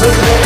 So.